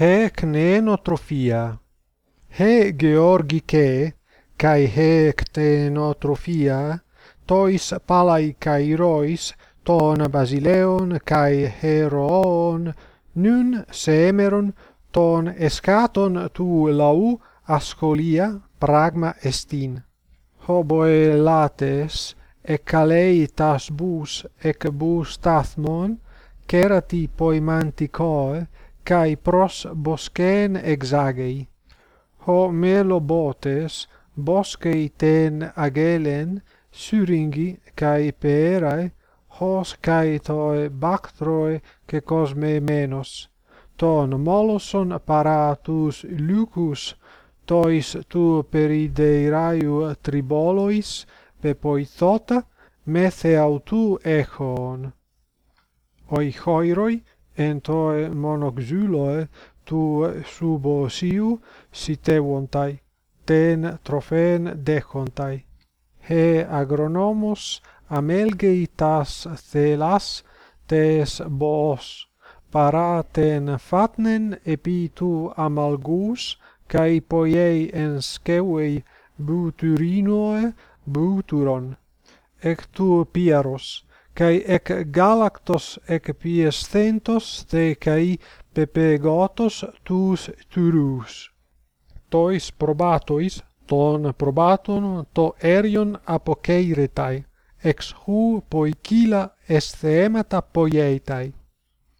he cnenotrophia He georgike kai hectenotrofia tois palai kairois ton basileon kai heroon nun semeron ton escaton tu lau ascolia pragma estin. Hoboe lates ec calei tas bus ec bus tathmon cerati poimanticoe kai pros boscen exagei. Ho melobotes boscei ten agelen, syringi kai peerae, hos kai caetoe bactroe και cosmemenos. Ton moloson paratus lucus, tois tu perideiraiu tribolois, pepoithota, metheautu echon. Oi choiroi en toi monoxyloe tu subosiu sitewontai ten trophen dechontai he agronomos amelgei tas thelas tes bos para ten fatnen epi tu amalgus kai poiei en skewei buturinoe buturon. Ec tu piaros kai ec galactos ec piescentos te kai pepegotos tus turus. Tois probatois ton probaton to erion apokeiretai ex hu poikila esthemata poieitai.